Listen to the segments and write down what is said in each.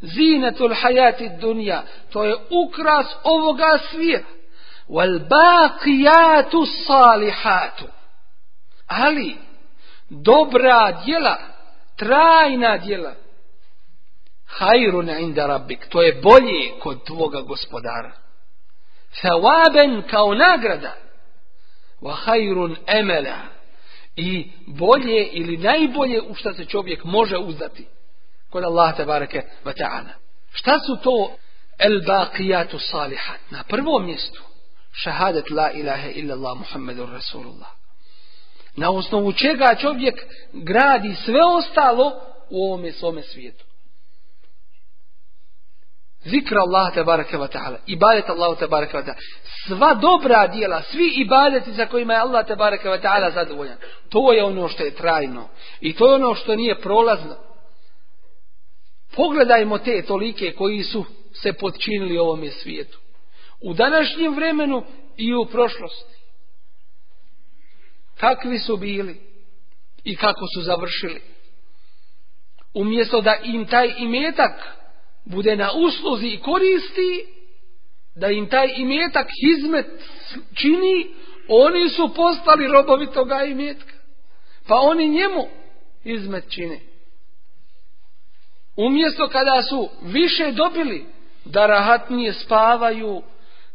zinetul hajati dunja, to je ukras ovoga svijeta. Wal baqiyatu salihatu. Ali, dobra djela, trajna djela, hajrun inda rabbik, to je bolje kod tvoga gospodara. Thawaben kao nagrada, wa hajrun emela, i bolje ili najbolje u što se čovjek može uzdati kod Allah te bareke wa ta'ala. Šta su to el baqiyatu salihat? Na prvom mjestu šahadet la ilaha illa Allah Muhammedur Rasulullah. Na osnovu čega čovjek gradi sve ostalo u ovome svome svijetu. Zikra Allah te bareke wa ta'ala. Ibadet Allah te bareke wa ta'ala. Sva dobra dijela, svi ibadeti za kojima je Allah te bareke wa ta'ala zadovoljan. To je ono što je trajno. I to je ono što nije prolazno. Pogledajmo te tolike koji su se podčinili ovome svijetu. U današnjem vremenu i u prošlosti. Kakvi su bili i kako su završili. Umjesto da im taj imetak bude na usluzi i koristi, da im taj imetak hizmet čini, oni su postali robovi toga imetka. Pa oni njemu hizmet čine. Umjesto kada su više dobili, da rahatnije spavaju,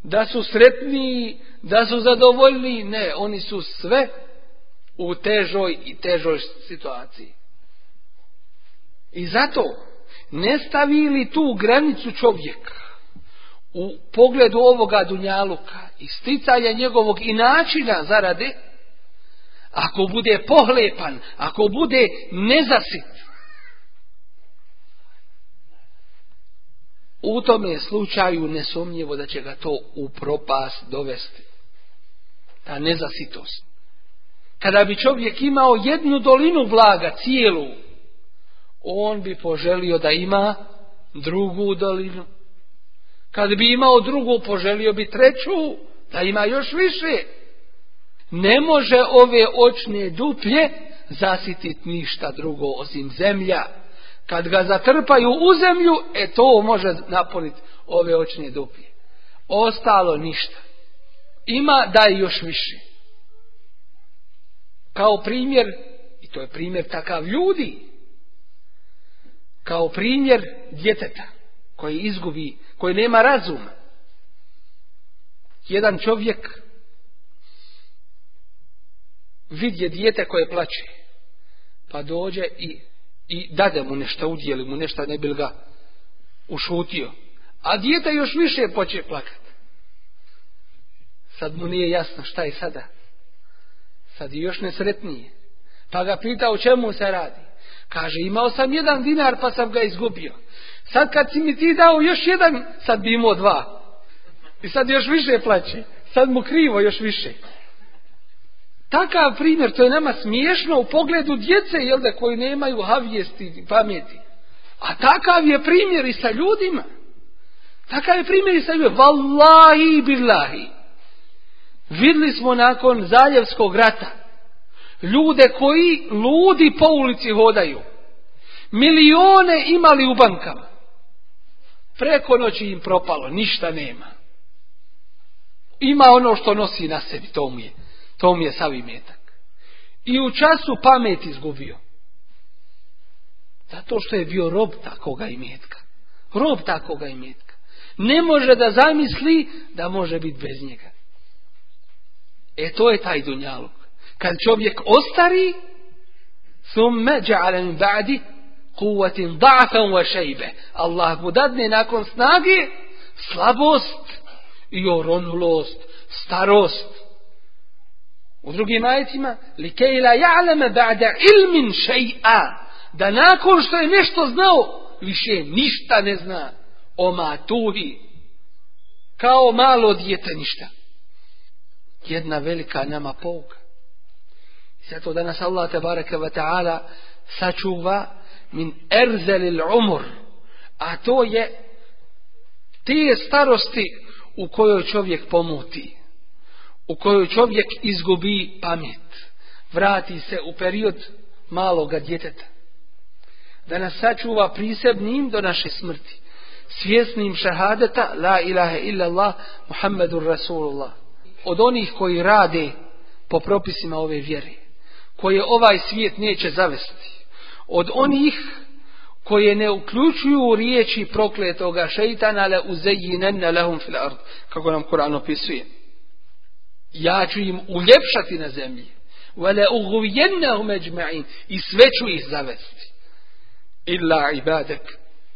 da su sretniji, da su zadovoljni, ne, oni su sve u težoj i težoj situaciji. I zato ne stavi li tu granicu čovjek u pogledu ovoga dunjaluka i sticanja njegovog i načina zarade, ako bude pohlepan, ako bude nezasit, u tome slučaju nesumnjivo da će ga to u propast dovesti. Ta nezasitost. Kada bi čovjek imao jednu dolinu blaga cijelu, on bi poželio da ima drugu dolinu. Kad bi imao drugu, poželio bi treću, da ima još više. Ne može ove očne duplje zasititi ništa drugo osim zemlja. Kad ga zatrpaju u zemlju, e to može napuniti ove očne duplje. Ostalo ništa. Ima daj još više. Kao primjer, i to je primjer takav ljudi, kao primjer djeteta koji izgubi, koji nema razuma. Jedan čovjek vidje dijete koje plaće, pa dođe i, i dade mu nešto, udjeli mu nešto, ne bi ga ušutio. A dijete još više poče plakat. Sad mu nije jasno šta je sada. Sad je još nesretnije. Pa ga pita o čemu se radi. Kaže, imao sam jedan dinar pa sam ga izgubio. Sad kad si mi ti dao još jedan, sad bi imao dva. I sad još više plaće. Sad mu krivo još više. Takav primjer, to je nama smiješno u pogledu djece, jel da, koji nemaju havijesti pameti. A takav je primjer i sa ljudima. Takav je primjer i sa ljudima. Wallahi billahi. Vidli smo nakon Zaljevskog rata ljude koji ludi po ulici hodaju. Milione imali u bankama. Preko noći im propalo, ništa nema. Ima ono što nosi na sebi, to mu to mu je sav imetak. I u času pamet izgubio. Zato što je bio rob takoga imetka. Rob takoga imetka. Ne može da zamisli da može biti bez njega. E to je taj dunjaluk. Kad čovjek ostari, thumme ja'ala min ba'di kuvatin da'fan wa šejbe. Allah mu dadne nakon snage slabost i oronulost, starost. U drugim ajetima, li kejla ja'leme ba'da ilmin šej'a. Da nakon što je nešto znao, više ništa ne zna. Oma tuhi. Kao malo dijete ništa. Jedna velika nama pouka. I zato danas Allah tabaraka wa ta'ala sačuva min erzelil umur. A to je te starosti u kojoj čovjek pomuti. U kojoj čovjek izgubi pamet. Vrati se u period maloga djeteta. da nas sačuva prisebnim do naše smrti. Svjesnim šahadeta, la ilaha illallah, Muhammedur Rasulullah. Od onih koji rade po propisima ove vjere, koje ovaj svijet neće zavesti. Od onih koje ne uključuju riječi prokletoga šeitana le uzejinenne lehum fil ard, kako nam Kur'an opisuje. Ja ću im uljepšati na zemlji. Vele uguvijennahum eđma'in. I sve ću ih zavesti. Illa ibadek.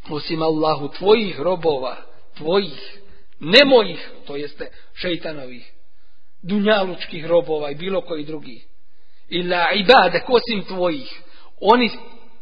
Osim Allahu tvojih robova. Tvojih. Ne mojih. To jeste šeitanovih. Dunjalučkih robova i bilo koji drugi. Illa ibadek. Osim tvojih. Oni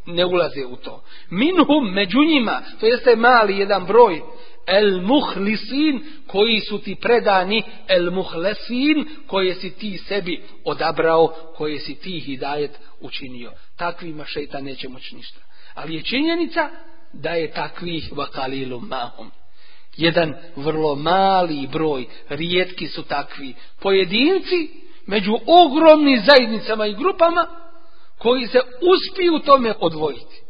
ne ulaze u to. Minhum među njima. To jeste mali jedan broj el muhlisin koji su ti predani el muhlesin koje si ti sebi odabrao koje si ti hidajet učinio. Takvima šeitan neće moći ništa. Ali je činjenica da je takvih vakalilu mahum jedan vrlo mali broj rijetki su takvi pojedinci među ogromnim zajednicama i grupama koji se uspiju tome odvojiti.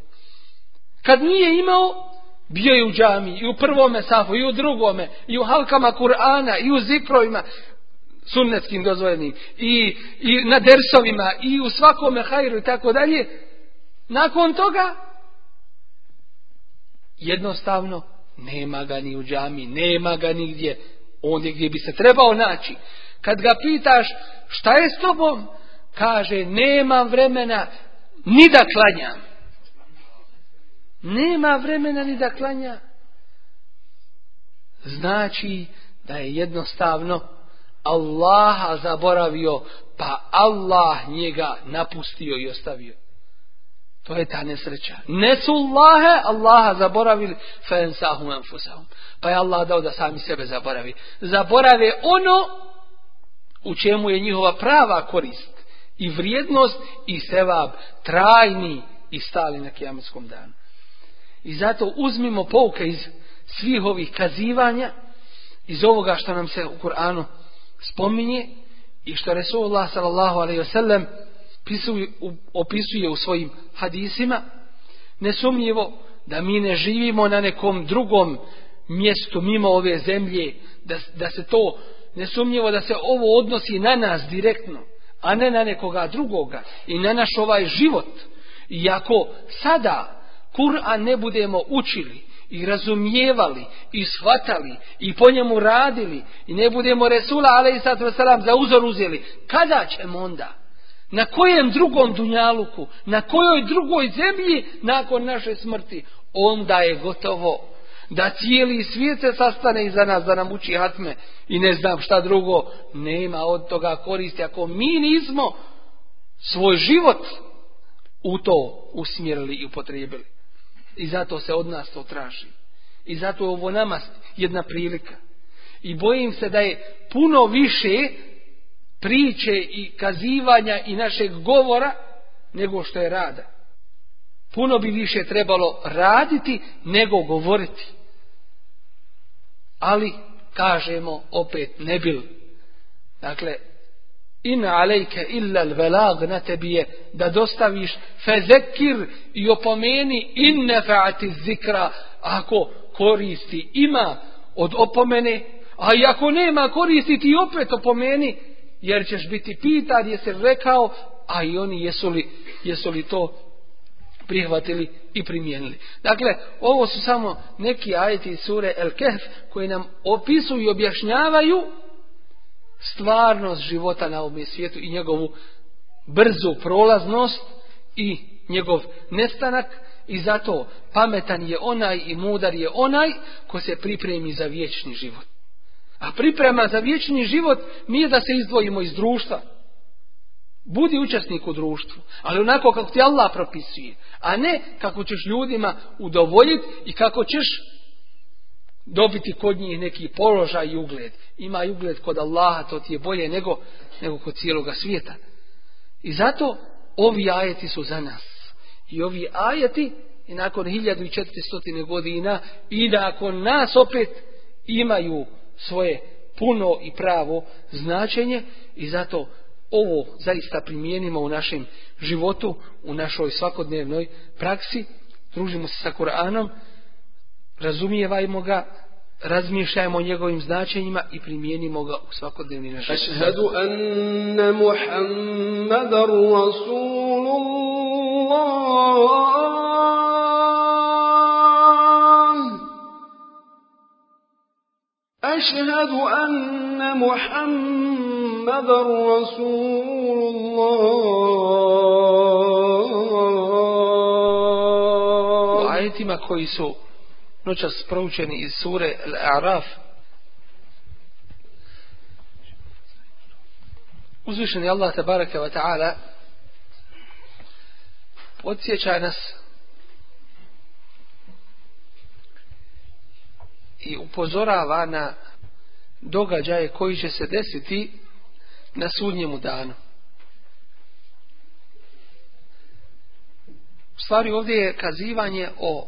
Kad nije imao Bio je u džami, i u prvome safu, i u drugome, i u halkama Kur'ana, i u zikrovima, sunnetskim dozvoljenim, i, i na dersovima, i u svakome hajru i tako dalje. Nakon toga, jednostavno, nema ga ni u džami, nema ga nigdje, ondje gdje bi se trebao naći. Kad ga pitaš, šta je s tobom? Kaže, nemam vremena ni da klanjam. Nema vremena ni da klanja. Znači da je jednostavno Allaha zaboravio, pa Allah njega napustio i ostavio. To je ta nesreća. Ne su Allahe, Allaha zaboravili, fa ensahum enfusahum. Pa je Allah dao da sami sebe zaboravi. Zaborave ono u čemu je njihova prava korist i vrijednost i sevab trajni i stali na kijametskom danu. I zato uzmimo pouke iz svih ovih kazivanja, iz ovoga što nam se u Kur'anu spominje i što Resulullah sallallahu alaihi wasallam opisuje u svojim hadisima, nesumnjivo da mi ne živimo na nekom drugom mjestu mimo ove zemlje, da, da se to, nesumnjivo da se ovo odnosi na nas direktno, a ne na nekoga drugoga i na naš ovaj život. Iako sada Kur'an ne budemo učili i razumijevali i shvatali i po njemu radili i ne budemo Resula a.s. za uzor uzeli, kada ćemo onda? Na kojem drugom dunjaluku? Na kojoj drugoj zemlji nakon naše smrti? Onda je gotovo da cijeli svijet se sastane iza nas da nam uči hatme i ne znam šta drugo. Nema od toga koristi ako mi nismo svoj život u to usmjerili i upotrijebili. I zato se od nas to traži. I zato je ovo nama jedna prilika. I bojim se da je puno više priče i kazivanja i našeg govora nego što je rada. Puno bi više trebalo raditi nego govoriti. Ali, kažemo, opet ne bil. Dakle, in alejke illa velag na tebi je da dostaviš fezekir i opomeni in nefaati zikra ako koristi ima od opomene a i ako nema koristi ti opet opomeni jer ćeš biti pitan je se rekao a i oni jesu li, jesu li to prihvatili i primijenili. Dakle, ovo su samo neki ajeti sure El Kehf koji nam opisuju i objašnjavaju stvarnost života na ovom svijetu i njegovu brzu prolaznost i njegov nestanak i zato pametan je onaj i mudar je onaj ko se pripremi za vječni život. A priprema za vječni život nije da se izdvojimo iz društva. Budi učesnik u društvu, ali onako kako ti Allah propisuje, a ne kako ćeš ljudima udovoljiti i kako ćeš dobiti kod njih neki položaj i ugled. Ima i ugled kod Allaha, to ti je bolje nego, nego kod cijeloga svijeta. I zato ovi ajeti su za nas. I ovi ajeti i nakon 1400 godina i nakon nas opet imaju svoje puno i pravo značenje i zato ovo zaista primijenimo u našem životu, u našoj svakodnevnoj praksi družimo se sa Kur'anom, razumijevajmo ga, razmišljajmo o njegovim značenjima i primijenimo ga u svakodnevni naš. Ašhadu anna Muhammadar Rasulullah Ašhadu anna Muhammadar Rasulullah U ajetima koji su noćas proučeni iz sure Al-A'raf uzvišen je Allah tabaraka wa ta'ala podsjeća nas i upozorava na događaje koji će se desiti na sudnjemu danu. U stvari ovdje je kazivanje o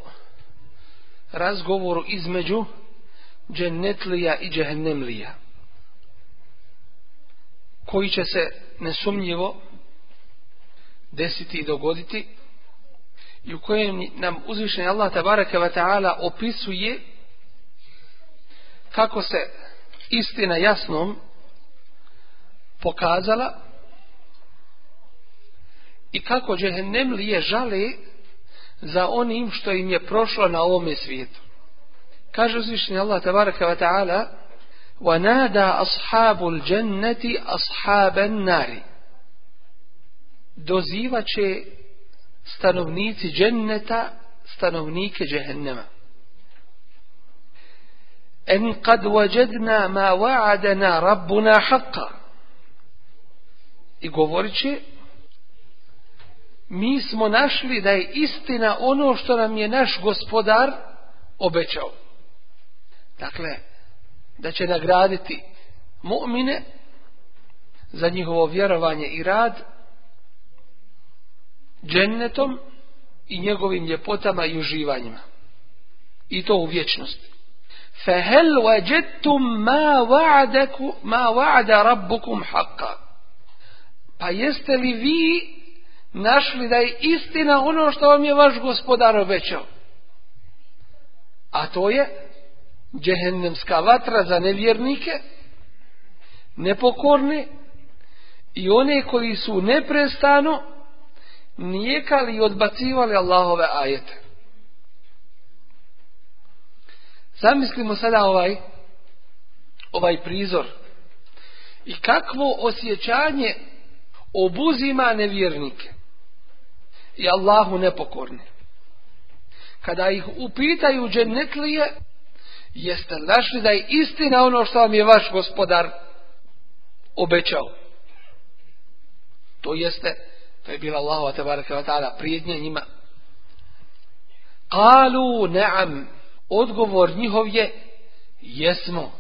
razgovoru između džennetlija i džehennemlija koji će se nesumnjivo desiti i dogoditi i u kojem nam uzvišeni Allah tabaraka wa ta'ala opisuje kako se istina jasnom pokazala i kako džehennemlije žale za onim što im je prošlo na ovome svijetu. Kaže uzvišnji Allah tabaraka wa ta'ala وَنَادَا أَصْحَابُ الْجَنَّةِ أَصْحَابَ النَّارِ Dozivaće stanovnici dženneta stanovnike džehennema. En kad wajadna ma wa'adana rabbuna haqqa. I govorit će mi smo našli da je istina ono što nam je naš gospodar obećao. Dakle, da će nagraditi mu'mine za njihovo vjerovanje i rad džennetom i njegovim ljepotama i uživanjima. I to u vječnosti. فَهَلْ وَجَدْتُمْ مَا, وعدكم ما وعد رَبُّكُمْ حَقًّا Pa jeste li vi našli da je istina ono što vam je vaš gospodar obećao. A to je džehennemska vatra za nevjernike, nepokorne i one koji su neprestano nijekali i odbacivali Allahove ajete. Zamislimo sada ovaj ovaj prizor i kakvo osjećanje obuzima nevjernike i Allahu nepokorni. Kada ih upitaju džennetlije, jeste našli da je istina ono što vam je vaš gospodar obećao. To jeste, to je bila Allahu tebareke ve taala prijednja njima. Kalu ne'am, odgovor njihov je jesmo.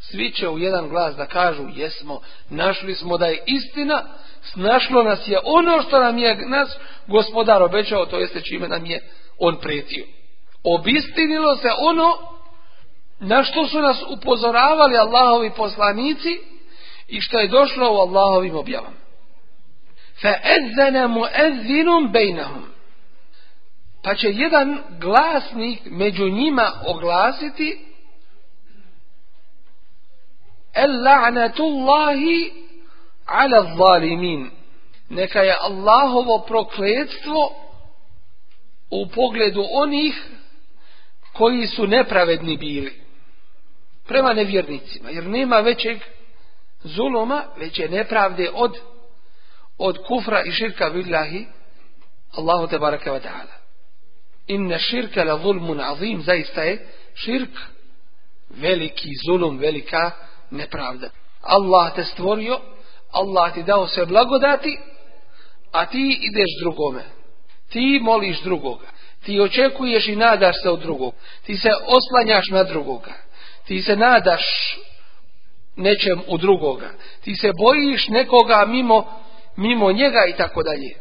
Svi će u jedan glas da kažu jesmo, našli smo da je istina, snašlo nas je ono što nam je nas gospodar obećao, to jeste čime nam je on pretio. Obistinilo se ono na što su nas upozoravali Allahovi poslanici i što je došlo u Allahovim objavama. فَأَذَّنَ مُؤَذِّنٌ بَيْنَهُمْ Pa će jedan glasnik među njima oglasiti El-la'natullahi ala zalimin. Neka je Allahovo prokletstvo u pogledu onih koji su nepravedni bili. Prema nevjernicima. Jer nema većeg zuluma, veće nepravde od od kufra i širka billahi Allahu te baraka ta'ala. Inna širka la zulmun azim, zaista je širk veliki zulum, velika nepravda. Allah te stvorio, Allah ti dao sve blagodati, a ti ideš drugome. Ti moliš drugoga. Ti očekuješ i nadaš se od drugog. Ti se oslanjaš na drugoga. Ti se nadaš nečem u drugoga. Ti se bojiš nekoga mimo, mimo njega i tako dalje.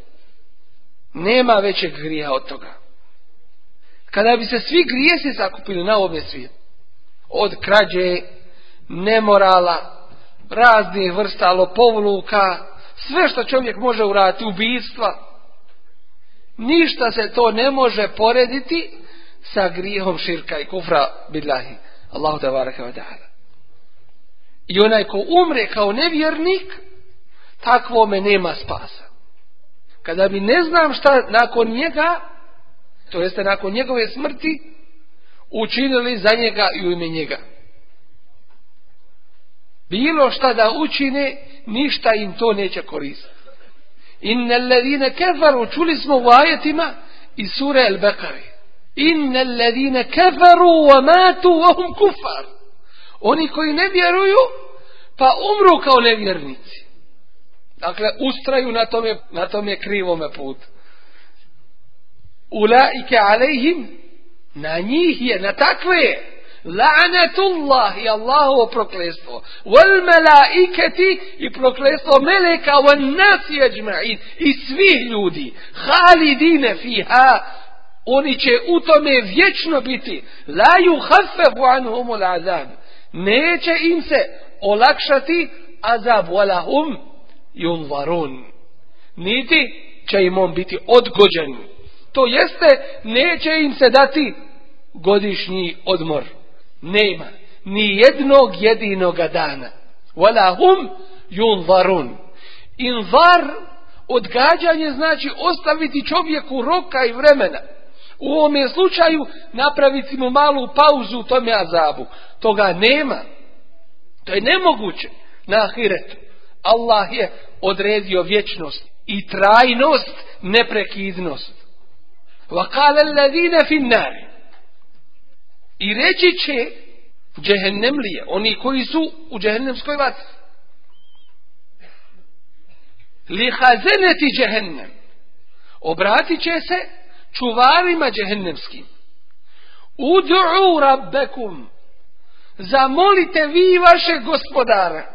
Nema većeg grija od toga. Kada bi se svi grijesi sakupili na ovom svijetu, od krađe, nemorala, raznih vrsta lopovluka, sve što čovjek može uraditi, ubijstva, Ništa se to ne može porediti sa grijehom širka i kufra billahi. Allahu te baraka wa ta'ala. I onaj ko umre kao nevjernik, takvome nema spasa. Kada mi ne znam šta nakon njega, to jeste nakon njegove smrti, učinili za njega i u ime njega. Bilo šta da učine, ništa im to neće koristiti. Inna alladhina kafaru, čuli smo u ajetima iz sure Al-Baqari. Inna alladhina kafaru wa matu wa hum kufar. Oni koji ne vjeruju, pa umru kao nevjernici. Dakle, ustraju na tome, na tome krivome putu. Ulaike alejhim, na njih je, na takve La'natullah i Allahovo proklestvo. Wal malaikati i proklestvo meleka wal nasi ajma'in i svih ljudi. Halidine fiha oni će u tome vječno biti. La yukhaffafu anhumul azab. Neće im se olakšati azab walahum yunvarun. Niti će im on biti odgođen. To jeste, neće im se dati godišnji odmor nema ni jednog jedinoga dana. Wala hum yunvarun. Invar odgađanje znači ostaviti čovjeku roka i vremena. U ovome slučaju napraviti mu malu pauzu u tome azabu. Toga nema. To je nemoguće na ahiretu. Allah je odredio vječnost i trajnost, neprekidnost. وقال الذين في النار i reći će džehennemlije, oni koji su u džehennemskoj vatri. Li hazeneti džehennem. Obratit će se čuvarima džehennemskim. Udu'u rabbekum. Zamolite vi vaše gospodara.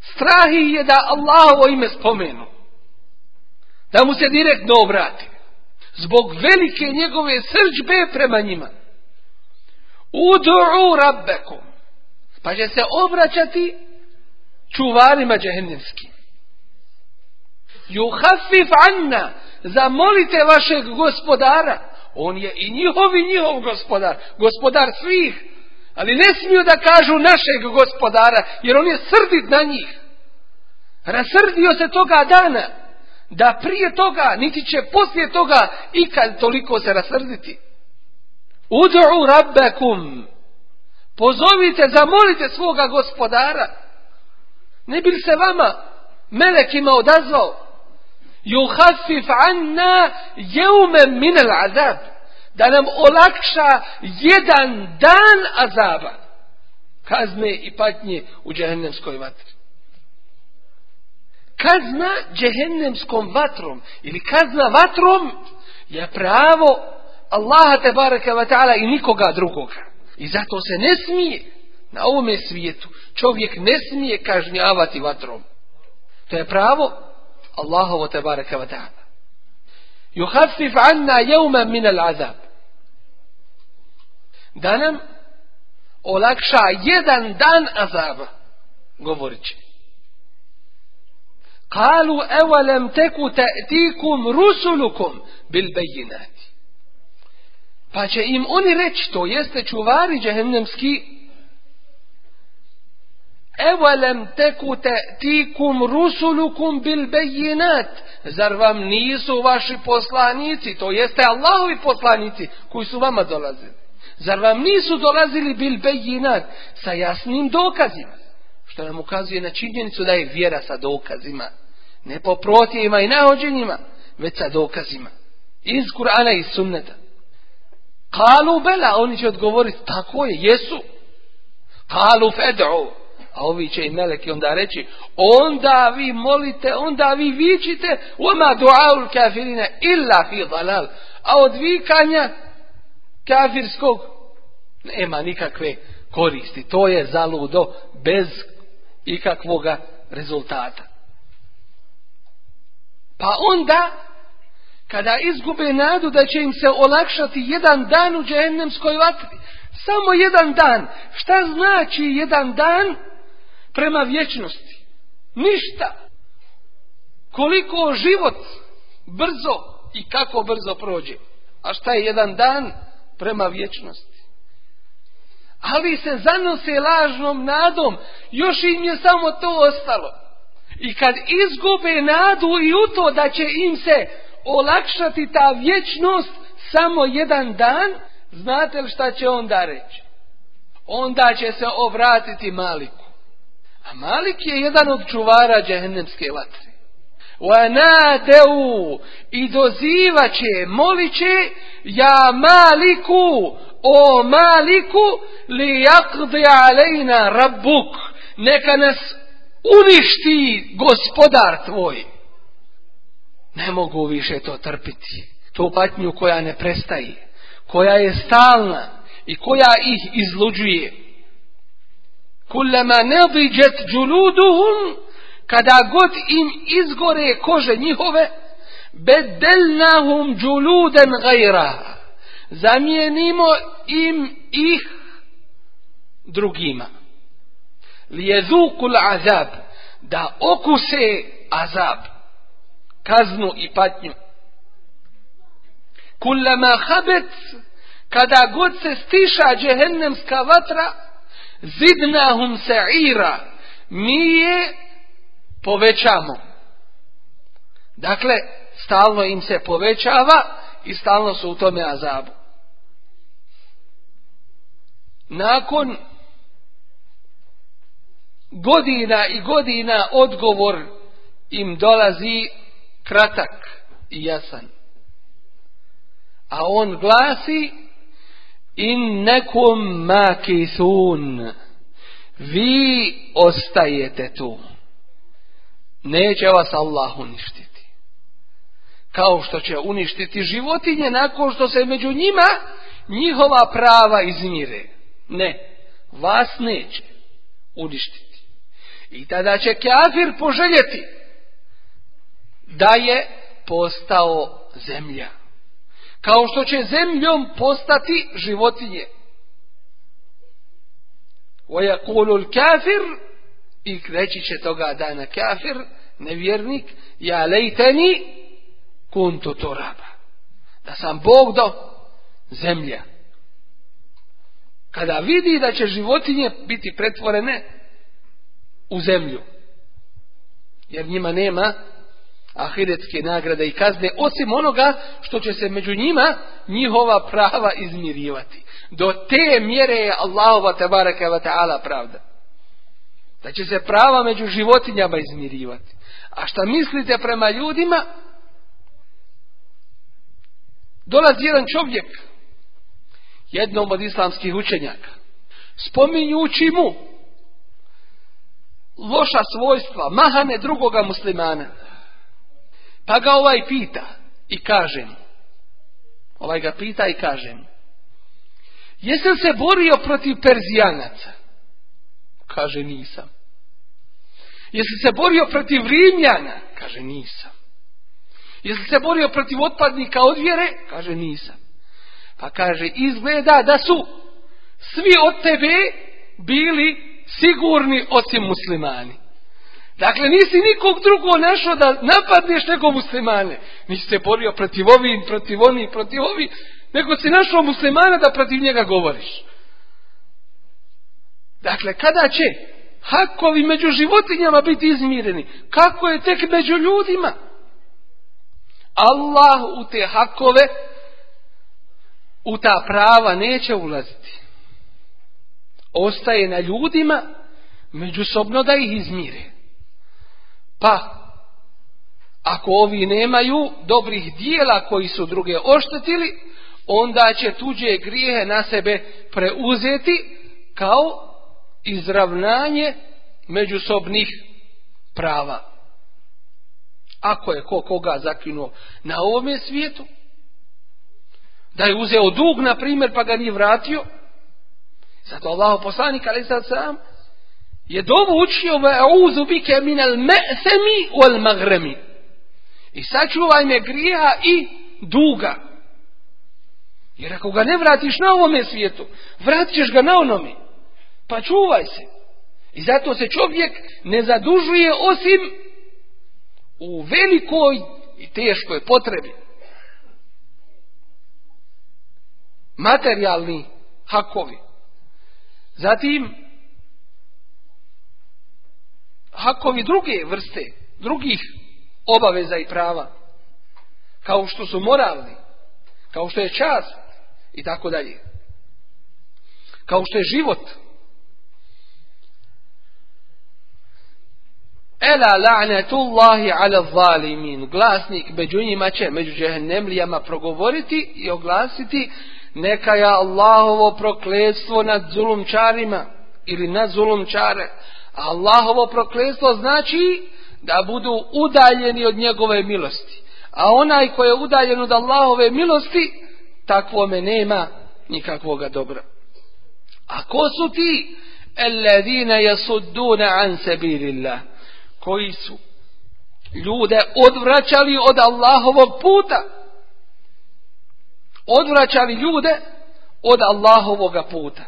Strahi je da Allahovo ime spomenu. Da mu se direktno obrati zbog velike njegove srđbe prema njima. Udu'u rabbekum. Pa će se obraćati čuvarima džehennemskim. Juhafif anna. Zamolite vašeg gospodara. On je i njihov i njihov gospodar. Gospodar svih. Ali ne smiju da kažu našeg gospodara. Jer on je srdit na njih. Rasrdio se toga dana da prije toga, niti će poslije toga ikad toliko se rasrditi. Udu'u rabbekum. Pozovite, zamolite svoga gospodara. Ne bi se vama melekima odazvao. Juhafif anna jeume minel azab. Da nam olakša jedan dan azaba. Kazne i patnje u džehennemskoj vatri kazna džehennemskom vatrom ili kazna vatrom je pravo Allaha te baraka wa ta'ala i nikoga drugoga. I zato se ne smije na ovome svijetu čovjek ne smije kažnjavati vatrom. To je pravo Allahovo te baraka wa ta'ala. Juhafif anna jevma min al azab. Da nam olakša jedan dan azaba, govorit. Kalu evalem teku ta'tikum rusulukum bil bejinati. Pa će im oni reći, to jeste čuvari džehennemski, evalem teku ta'tikum rusulukum bil bejinat. Zar vam nisu vaši poslanici, to jeste Allahovi poslanici koji su vama dolazili. Zar vam nisu dolazili bil bejinat sa jasnim dokazima? Što nam ukazuje na činjenicu da je vjera sa dokazima ne po protijima i nahođenjima, već sa dokazima. Iz Kur'ana i sunneta. Kalu bela, oni će odgovoriti, tako je, jesu. Kalu fed'u, a ovi će i meleki onda reći, onda vi molite, onda vi vičite, oma duaul kafirina illa fi dalal. A od vikanja kafirskog nema nikakve koristi. To je zaludo bez ikakvoga rezultata. Pa onda, kada izgube nadu da će im se olakšati jedan dan u džehennemskoj vatri, samo jedan dan, šta znači jedan dan prema vječnosti? Ništa. Koliko život Brzo i kako brzo prođe. A šta je jedan dan prema vječnosti? Ali se zanose lažnom nadom, još im je samo to ostalo. I kad izgube nadu i u to da će im se olakšati ta vječnost samo jedan dan, znate li šta će onda reći? Onda će se obratiti Maliku. A Malik je jedan od čuvara džehennemske vatre. وَنَادَوْا I dozivaće, moliće, ja Maliku, o Maliku, li yakdi alejna rabbuk, neka nas uništi gospodar tvoj. Ne mogu više to trpiti. Tu patnju koja ne prestaje, koja je stalna i koja ih izluđuje. Kullama nadiđet džuluduhum, kada god im izgore kože njihove, bedelnahum džuluden gajra. Zamijenimo im ih drugima. Lijedukul azab, da okuse azab, kaznu i patnju. Kullama habet, kada god se stiša džehennemska vatra, zidnahum sa'ira, mi je povećamo. Dakle, stalno im se povećava i stalno su u tome azabu. Nakon godina i godina odgovor im dolazi kratak i jasan. A on glasi in nekom makithun vi ostajete tu. Neće vas Allah uništiti. Kao što će uništiti životinje nakon što se među njima njihova prava izmire. Ne, vas neće uništiti. I tada će kafir poželjeti da je postao zemlja. Kao što će zemljom postati životinje. وَيَقُولُ الْكَافِرُ I reći će toga dana kafir, nevjernik, ja lejteni kuntu turaba. Da sam Bog do zemlja. Kada vidi da će životinje biti pretvorene u zemlju. Jer njima nema ahiretske nagrade i kazne, osim onoga što će se među njima njihova prava izmirivati. Do te mjere je Allahova tabaraka wa ta'ala pravda. Da će se prava među životinjama izmirivati. A šta mislite prema ljudima? Dolazi jedan čovjek, jednom od islamskih učenjaka, spominjući mu loša svojstva, mahane drugoga muslimana. Pa ga ovaj pita i kaže mu, ovaj ga pita i kaže mu, jesi se borio protiv Perzijanaca? Kaže nisam. Jesi se borio protiv Rimljana? Kaže nisam. Jesi se borio protiv otpadnika od vjere? Kaže nisam. Pa kaže izgleda da su svi od tebe bili sigurni osim muslimani. Dakle, nisi nikog drugog našao da napadneš nego muslimane. Nisi se borio protiv ovih, protiv onih, protiv ovih, nego si našao muslimana da protiv njega govoriš. Dakle, kada će hakovi među životinjama biti izmireni? Kako je tek među ljudima? Allah u te hakove, u ta prava neće ulaziti. Ostaje na ljudima međusobno da ih izmire. Pa, ako ovi nemaju dobrih dijela koji su druge oštetili, onda će tuđe grijehe na sebe preuzeti kao izravnanje međusobnih prava. Ako je ko koga zakinuo na ovome svijetu, da je uzeo dug, na primjer, pa ga nije vratio, zato Allah poslanik, ali sad sam, je dovu učio ve auzu bike minel me'semi wal magremi. I sačuvaj me grija i duga. Jer ako ga ne vratiš na ovome svijetu, vratit ga na onome. Pa čuvaj se. I zato se čovjek ne zadužuje osim u velikoj i teškoj potrebi. Materijalni hakovi. Zatim, hakovi druge vrste, drugih obaveza i prava, kao što su moralni, kao što je čast i tako dalje. Kao što je život. Ela la'natullahi ala zalimin. Glasnik među njima će, među džehennemlijama progovoriti i oglasiti neka je Allahovo prokletstvo nad zulumčarima ili nad zulumčare. Allahovo prokletstvo znači da budu udaljeni od njegove milosti. A onaj ko je udaljen od Allahove milosti, takvome nema nikakvoga dobra. A ko su ti? Alladine yasudduna an sabilillah. Koji su ljude odvraćali od Allahovog puta Odvraćali ljude od Allahovoga puta.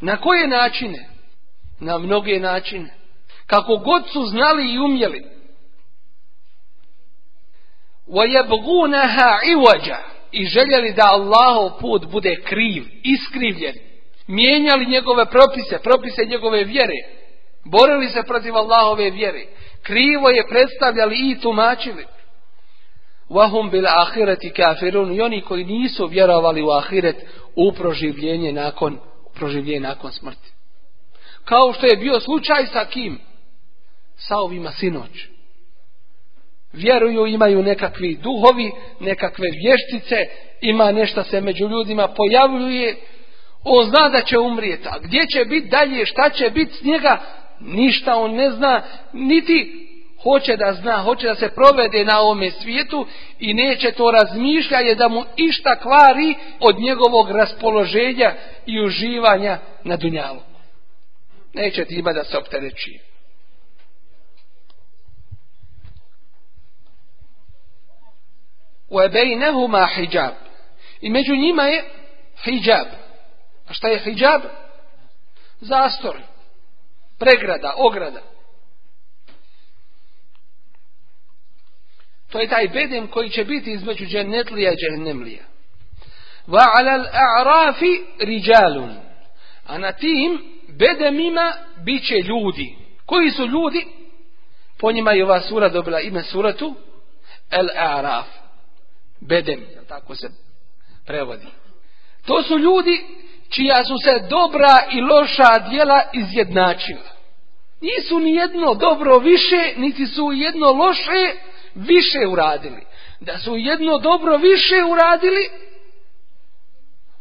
Na koje načine? Na mnoge načine. Kako god su znali i umjeli. وَيَبْغُونَهَا عِوَجَ I željeli da Allahov put bude kriv, iskrivljen. Mijenjali njegove propise, propise njegove vjere. Borili se protiv Allahove vjere. Krivo je predstavljali i tumačili. Wahum bil ahireti kafirun i oni koji nisu vjerovali u ahiret u proživljenje nakon, proživljenje nakon smrti. Kao što je bio slučaj sa kim? Sa ovima sinoć. Vjeruju, imaju nekakvi duhovi, nekakve vještice, ima nešto se među ljudima pojavljuje, on zna da će umrijeti, a gdje će biti dalje, šta će biti s njega, ništa on ne zna, niti hoće da zna, hoće da se provede na ovome svijetu i neće to razmišljanje da mu išta kvari od njegovog raspoloženja i uživanja na dunjalu. Neće ti ima da se optereći. وَبَيْنَهُمَا hijab. I među njima je hijab. A šta je hijab? Zastor. Pregrada, ograda. To je taj bedem koji će biti između džennetlija i džehennemlija. Va alal a'rafi riđalun. A na tim bedemima bit će ljudi. Koji su ljudi? Po njima je ova sura dobila ime suratu El A'raf. Bedem, tako se prevodi. To su ljudi čija su se dobra i loša djela izjednačila. Nisu ni jedno dobro više, niti su jedno loše, više uradili. Da su jedno dobro više uradili,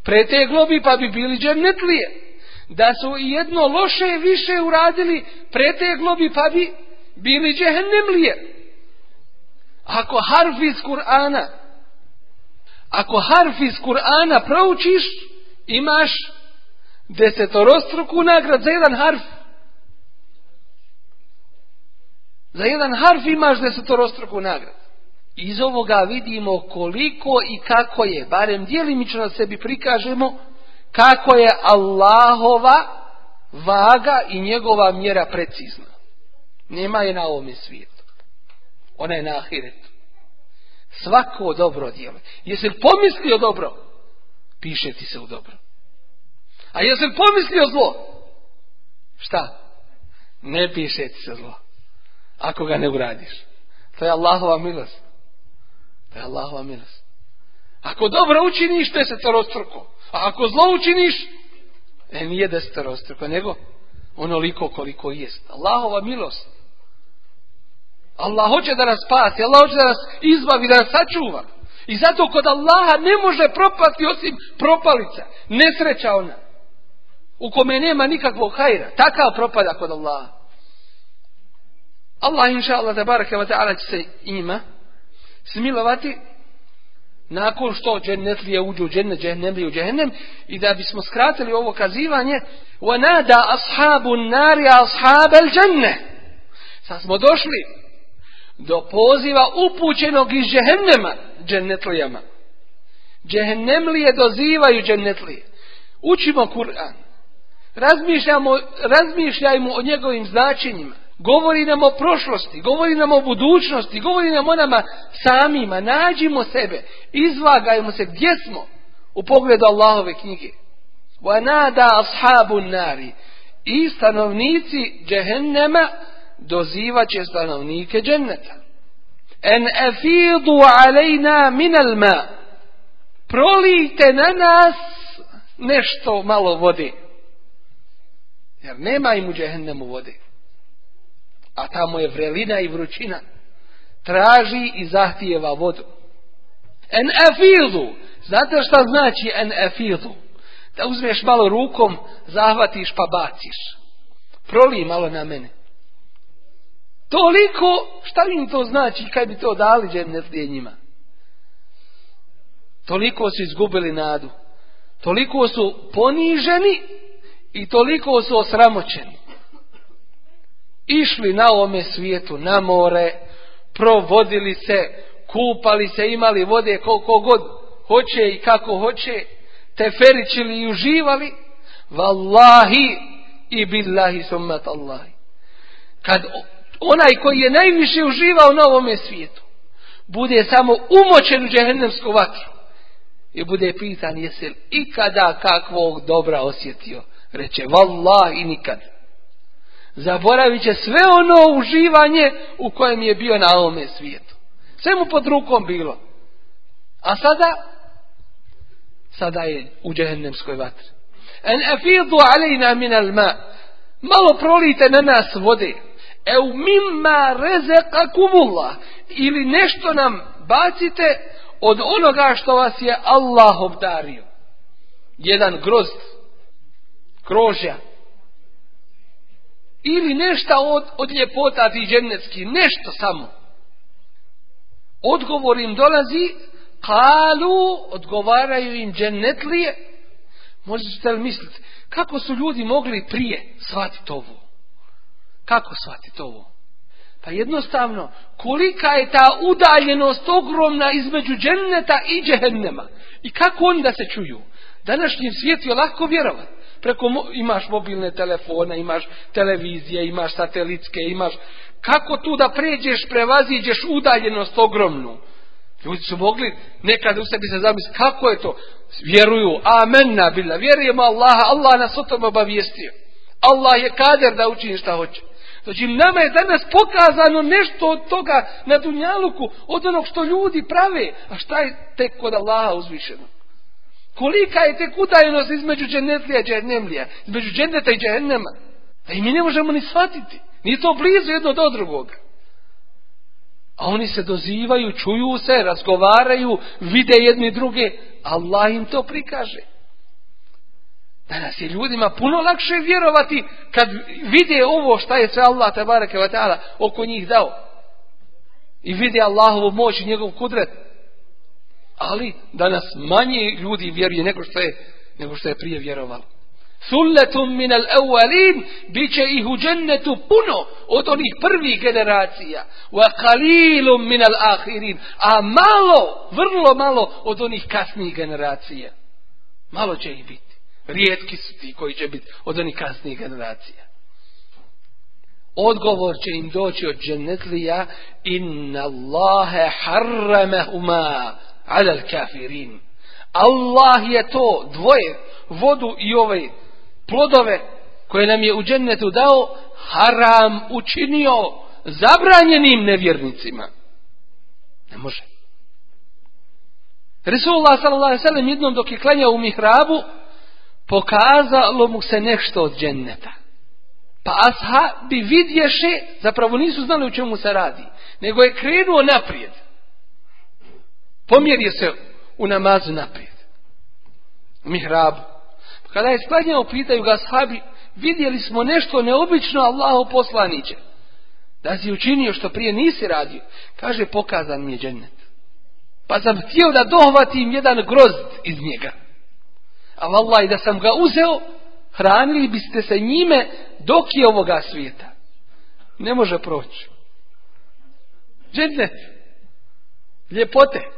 preteglo bi pa bi bili džennetlije. Da su jedno loše više uradili, preteglo bi pa bi bili džehennemlije. Ako harf iz Kur'ana, ako harf iz Kur'ana proučiš, imaš desetorostruku nagrad za jedan harf. Za jedan harf imaš desetorostruku nagrad. Iz ovoga vidimo koliko i kako je, barem dijelimično na sebi prikažemo, kako je Allahova vaga i njegova mjera precizna. Nema je na ovome svijetu. Ona je na ahiretu. Svako dobro djelo. Jesi li pomislio dobro? Piše ti se u dobro. A jesi li pomislio zlo? Šta? Ne piše ti se zlo. Ako ga ne uradiš. To je Allahova milost. To je Allahova milost. Ako dobro učiniš, to je se to rostruko. A ako zlo učiniš, e nije desetorostruko, nego onoliko koliko jest. Allahova milost. Allah hoće da nas spasi, Allah hoće da nas izbavi, da nas sačuva. I zato kod Allaha ne može propasti osim propalica. Nesreća ona. U kome nema nikakvog hajra. Takav propada kod Allaha. Allah inša Allah da barake wa ta'ala će se ima smilovati nakon što džennetlije uđu u džennet, džennemlije u džennem i da bismo skratili ovo kazivanje وَنَادَا أَصْحَابُ النَّارِ أَصْحَابَ الْجَنَّةِ Sad smo došli do poziva upućenog iz džehennema džennetlijama. Džehennemlije dozivaju džennetlije. Učimo Kur'an. Razmišljamo, razmišljajmo o njegovim značenjima. Govori nam o prošlosti, govori nam o budućnosti, govori nam o nama samima. Nađimo sebe, izvagajmo se gdje smo u pogledu Allahove knjige. وَنَادَا أَصْحَابُ nari I stanovnici džehennema dozivat će stanovnike dženneta. En efidu alejna minal ma. Prolijte na nas nešto malo vode. Jer nema im u džehennemu vode. A tamo je vrelina i vrućina. Traži i zahtijeva vodu. En efidu. Znate šta znači en efidu? Da uzmeš malo rukom, zahvatiš pa baciš. Prolij malo na mene. Toliko, šta im to znači kad bi to dali džennetlije njima? Toliko su izgubili nadu. Toliko su poniženi i toliko su osramoćeni. Išli na ovome svijetu, na more, provodili se, kupali se, imali vode koliko god hoće i kako hoće, teferičili i uživali, vallahi i billahi summat Allahi. Kad onaj koji je najviše uživao na ovome svijetu, bude samo umočen u džehennemsku vatru i bude pitan jesi li ikada kakvog dobra osjetio, reče vallah i nikad. Zaboravit će sve ono uživanje u kojem je bio na ovome svijetu. Sve mu pod rukom bilo. A sada, sada je u džehennemskoj vatri. En afidu alejna min al ma. Malo prolite na nas vode eu mimma kumullah ili nešto nam bacite od onoga što vas je Allah obdario. Jedan grozd, krožja. Ili nešto od, od ljepota ti džennetski, nešto samo. Odgovor im dolazi, kalu, odgovaraju im džennetlije. Možete li misliti, kako su ljudi mogli prije shvatiti ovo? Kako shvatiti ovo? Pa jednostavno, kolika je ta udaljenost ogromna između dženneta i džehennema. I kako oni da se čuju? Današnjem svijetu je lako vjerovati. Preko imaš mobilne telefone, imaš televizije, imaš satelitske, imaš... Kako tu da pređeš, prevaziđeš udaljenost ogromnu? Ljudi su mogli nekad u sebi se zamisliti kako je to. Vjeruju, amen bila, vjerujemo Allaha, Allah nas o tom obavijestio. Allah je kader da učini šta hoće. Znači nama je danas pokazano nešto od toga na Dunjaluku, od onog što ljudi prave. A šta je tek kod Allaha uzvišeno? Kolika je tek udaljenost između dženetlija i dženemlija, između dženeta i džennema? A i mi ne možemo ni shvatiti. Nije to blizu jedno do drugog. A oni se dozivaju, čuju se, razgovaraju, vide jedni druge. Allah im to prikaže. Danas je ljudima puno lakše vjerovati kad vide ovo šta je sve Allah te bareke oko njih dao. I vide Allahovu moć i njegov kudret. Ali danas manje ljudi vjeruje nego što je, nego što je prije vjerovalo. Sulletum min al awalin bit će ih puno od onih prvih generacija. Wa qalilum min al ahirin. A malo, vrlo malo od onih kasnijih generacija. Malo će ih biti. Rijetki su ti koji će biti od onih kasnijih generacija. Odgovor će im doći od džennetlija inna Allahe harramehuma alal kafirin. Allah je to dvoje, vodu i ove plodove koje nam je u džennetu dao, haram učinio zabranjenim nevjernicima. Ne može. Resulullah sallallahu jednom dok je klanjao u mihrabu, pokazalo mu se nešto od dženneta. Pa bi vidješe, zapravo nisu znali u čemu se radi, nego je krenuo naprijed. Pomjerio se u namazu naprijed. U mihrabu. Kada je sklanjao, pitaju ga ashabi, vidjeli smo nešto neobično Allahu poslaniće. Da si učinio što prije nisi radio. Kaže, pokazan mi je džennet. Pa sam htio da dohvatim jedan grozd iz njega. A vallaj da sam ga uzeo, hranili biste se njime dok je ovoga svijeta. Ne može proći. Džennet. Ljepote.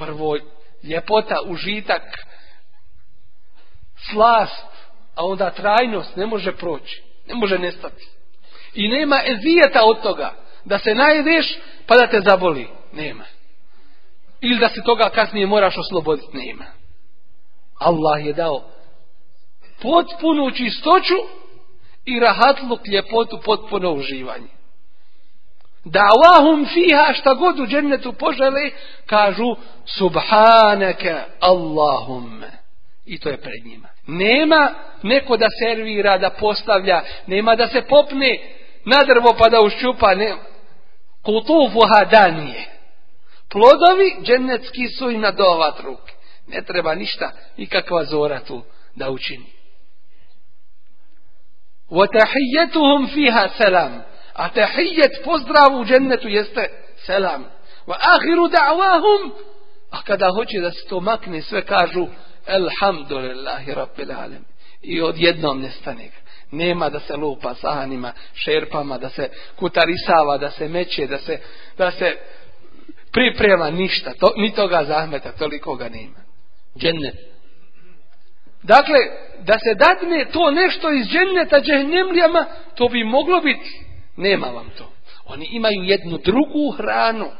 Prvo ljepota, užitak, slast, a onda trajnost ne može proći. Ne može nestati. I nema ezijeta od toga. Da se najedeš pa da te zaboli. Nema. Ili da se toga kasnije moraš osloboditi. Nema. Allah je dao potpunu čistoću i rahatluk ljepotu potpuno uživanje. Da'wahum fiha šta god u džennetu požele, kažu subhanaka Allahumme. I to je pred njima. Nema neko da servira, da postavlja, nema da se popne na drvo pa da uščupa, nema. Kutufuha danije. Plodovi džennetski su i na dovat ruke. Ne treba ništa, nikakva zora tu da učini. وَتَحِيَّتُهُمْ فِيهَا سَلَامٌ a tahijet pozdrav u džennetu jeste selam. Wa ahiru da'wahum. A kada hoće da se to makne, sve kažu Elhamdulillahi rabbil alem. I odjednom nestane ga. Nema da se lupa sahanima, šerpama, da se kutarisava, da se meće, da se, da se priprema ništa. To, ni toga zahmeta, toliko ga nema. Džennet. Dakle, da se dadne to nešto iz dženneta džehnemlijama, to bi moglo biti nema vam to. Oni imaju jednu drugu hranu.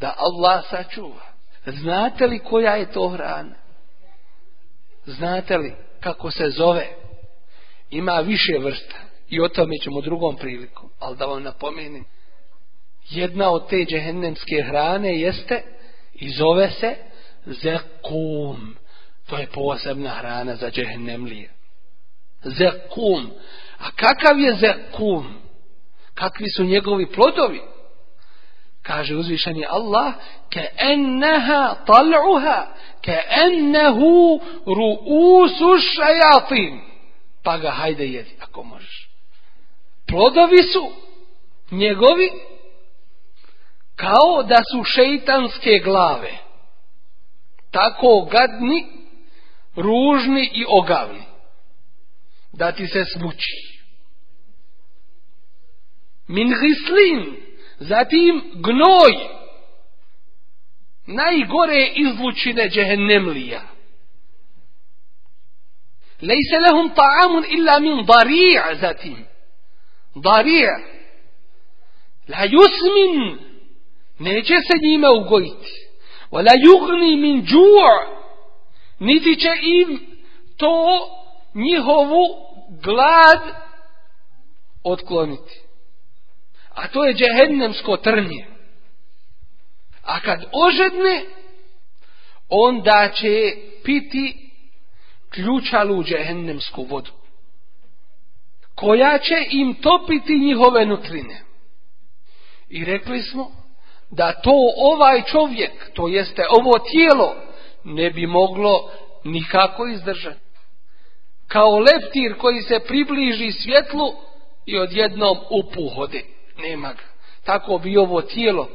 Da Allah sačuva. Znate li koja je to hrana? Znate li kako se zove? Ima više vrsta. I o tome ćemo drugom prilikom. Ali da vam napomenem. Jedna od te džehennemske hrane jeste i zove se zekum. To je posebna hrana za džehennemlije. Zekum. A kakav je zekum? Kakvi su njegovi plodovi? Kaže uzvišeni Allah, ke enneha tal'uha, ke ennehu ru'usu šajatin. Pa ga hajde jedi, ako možeš. Plodovi su njegovi kao da su šeitanske glave. Tako gadni, ružni i ogavni. Da ti se smuči min gislin, zatim gnoj, najgore izlučine džehennemlija. Lejse lehum ta'amun illa min darija zatim. Darija. La yusmin. Neće se njime ugojiti. Wala yugni min džu' niti će im to njihovu glad otkloniti. A to je džehennemsko trnje. A kad ožedne, onda će piti ključalu džehennemsku vodu. Koja će im topiti njihove nutrine. I rekli smo da to ovaj čovjek, to jeste ovo tijelo, ne bi moglo nikako izdržati. Kao leptir koji se približi svjetlu i odjednom upuhode nema ga. Tako bi ovo tijelo,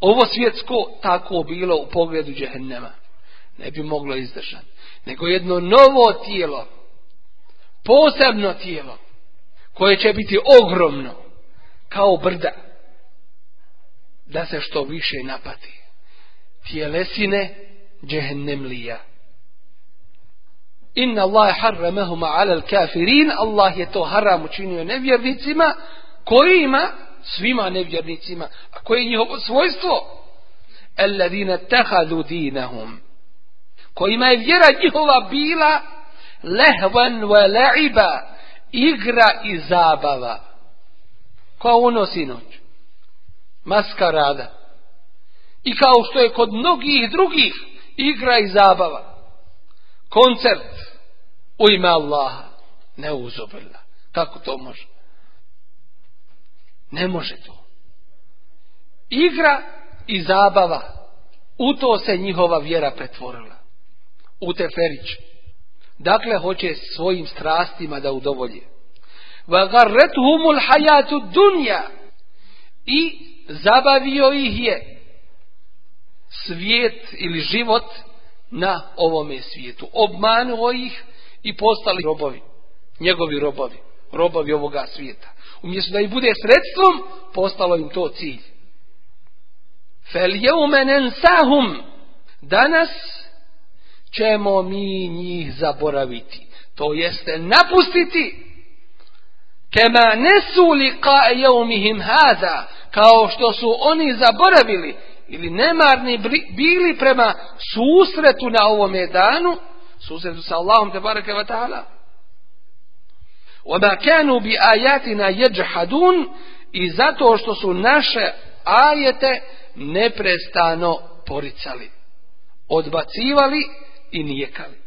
ovo svjetsko, tako bilo u pogledu džehennema. Ne bi moglo izdržati. Nego jedno novo tijelo, posebno tijelo, koje će biti ogromno, kao brda, da se što više napati. Tijelesine džehennemlija. Inna Allah harramahuma ala al-kafirin, Allah je to haram učinio nevjernicima, kojima svima nevjernicima. A koje je njihovo svojstvo? Alladina tahadu dinahum. Kojima je vjera njihova bila lehvan wa la'iba igra i zabava. Kao ono sinoć. Maskarada. I kao što je kod mnogih drugih igra i zabava. Koncert u ime Allaha. Ne uzubila kako to može Ne može to. Igra i zabava, u to se njihova vjera pretvorila. U teferić. Dakle, hoće svojim strastima da udovolje. وَغَرَّتْهُمُ الْحَيَاتُ dunja I zabavio ih je svijet ili život na ovome svijetu. Obmanuo ih i postali robovi. Njegovi robovi. Robovi ovoga svijeta. Umjesto da im bude sredstvom, postalo im to cilj. Fel nensahum. Danas ćemo mi njih zaboraviti. To jeste napustiti. Kema nesu li hada, kao što su oni zaboravili ili nemarni bili prema susretu na ovome danu, susretu sa Allahom te bareke Oda kanu bi ajatina jeđhadun i zato što su naše ajete neprestano poricali, odbacivali i nijekali.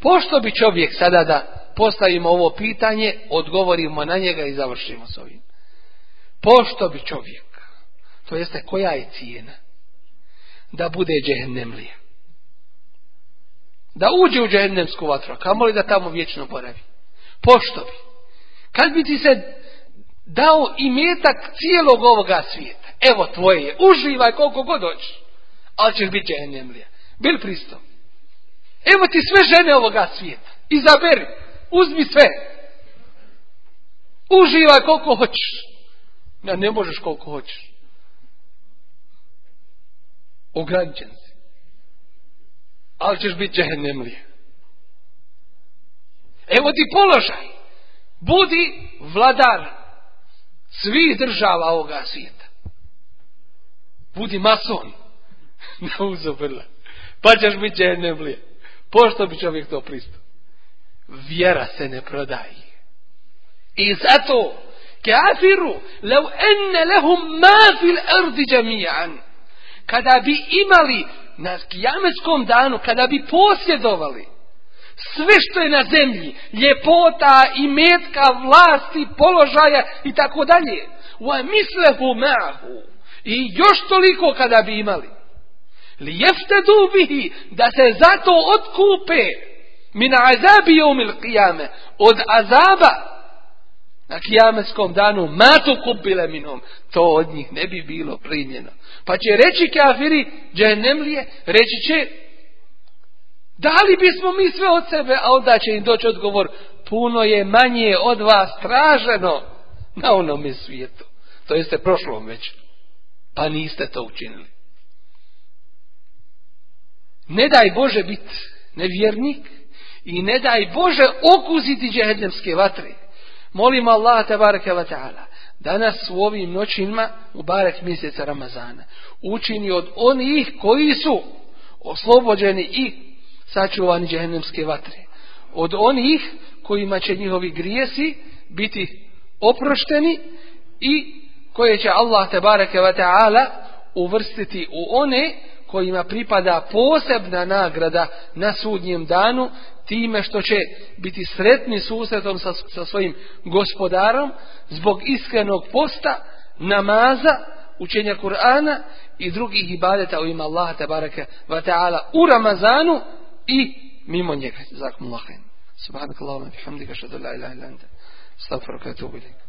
Pošto bi čovjek sada da postavimo ovo pitanje, odgovorimo na njega i završimo s ovim. Pošto bi čovjek, to jeste koja je cijena, da bude džehennemlija. Da uđe u džehennemsku vatru, a kamoli da tamo vječno boravi. Pošto bi. Kad bi ti se dao imetak cijelog ovoga svijeta, evo tvoje je, uživaj koliko god hoćeš, ali ćeš biti džehennemlija. Bil pristo. Evo ti sve žene ovoga svijeta. Izaberi. Uzmi sve. Uživaj koliko hoćeš. Ja, ne možeš koliko hoćeš. Ograničen si. Ali ćeš biti džehennemlije. Evo ti položaj. Budi vladar svih država ovoga svijeta. Budi mason. Na uzobrla. Pa ćeš biti džehennemlije. Pošto bi čovjek to pristao? Vjera se ne prodaje. I zato kafiru lev enne lehum ma fil ardi džamijan. Kada bi imali na kijametskom danu, kada bi posjedovali sve što je na zemlji, ljepota i metka, vlasti, položaja i tako dalje. Wa mislehu ma'hu. I još toliko kada bi imali. Li jeftedu bihi, da se zato otkupe min azabi umil qiyame, od azaba na kijametskom danu matu kupile minom, to od njih ne bi bilo primljeno. Pa će reći kafiri, džehennemlije, reći će, dali bismo mi sve od sebe, a onda će im doći odgovor, puno je manje od vas traženo na onome svijetu. To jeste prošlom već. Pa niste to učinili. Ne daj Bože biti nevjernik i ne daj Bože okuziti džehendemske vatre. Molim Allah tabaraka wa ta'ala danas u ovim noćima u barek mjeseca Ramazana učini od onih koji su oslobođeni i sačuvani džehendemske vatre. Od onih kojima će njihovi grijesi biti oprošteni i koje će Allah tabaraka wa ta'ala uvrstiti u one kojima pripada posebna nagrada na sudnjem danu time što će biti sretni susretom sa, sa svojim gospodarom zbog iskrenog posta, namaza, učenja Kur'ana i drugih ibadeta u ime Allaha tabaraka wa ta'ala u Ramazanu i mimo njega. Zakum Allahin. Subhanakallahumma bihamdika shadu la ilaha illa anta. Astaghfiruka wa.